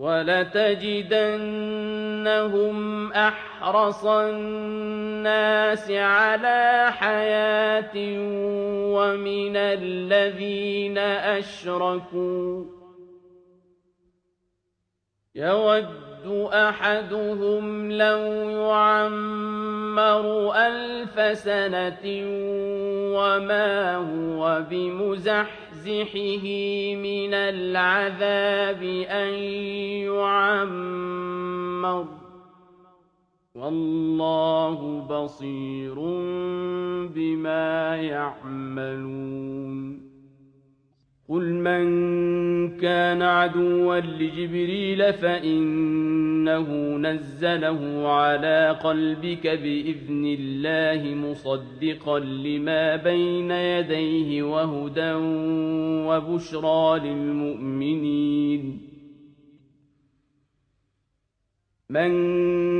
وَلَتَجِدَنَّهُمْ أَحْرَصَ النَّاسِ عَلَىٰ حَيَاةٍ وَمِنَ الَّذِينَ أَشْرَكُوا ۚ. يَوَدُّ أَحَدُهُمْ لَوْ يُعَمَّرُ أَلْفَ سَنَةٍ وَمَا هُوَ بِمُزَحْزِحِهِ مِنَ الْعَذَابِ أَن يُعَمَّرَ ۗ. وَاللَّهُ بَصِيرٌ بِمَا يَعْمَلُونَ. قُلْ مَن كَانَ عَدُوًّا لِّجِبْرِيلَ فَإِنَّهُ نَزَّلَهُ عَلَىٰ قَلْبِكَ بِإِذْنِ اللَّهِ مُصَدِّقًا لِّمَا بَيْنَ يَدَيْهِ وَهُدًى وَبُشْرَىٰ لِلْمُؤْمِنِينَ. مَن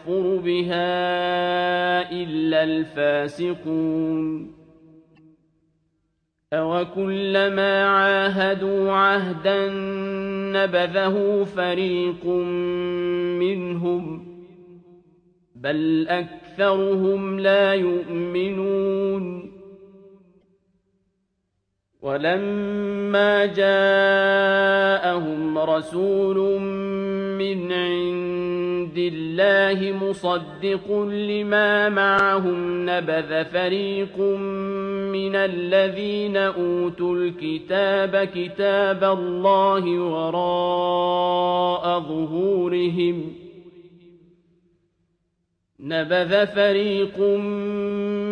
يَكْفُرُ بِهَا إِلَّا الْفَاسِقُونَ أَوَكُلَّمَا عَاهَدُوا عَهْدًا نَّبَذَهُ فَرِيقٌ مِّنْهُم ۚ بَلْ أَكْثَرُهُمْ لَا يُؤْمِنُونَ وَلَمَّا جَاءَهُمْ رَسُولٌ مِّنْ عِندِ اللَّهِ مُصَدِّقٌ لِّمَا مَعَهُمْ نَبَذَ فَرِيقٌ مِّنَ الَّذِينَ أُوتُوا الْكِتَابَ كِتَابَ اللَّهِ وَرَاءَ ظُهُورِهِمْ ۚ. نَبَذَ فَرِيقٌ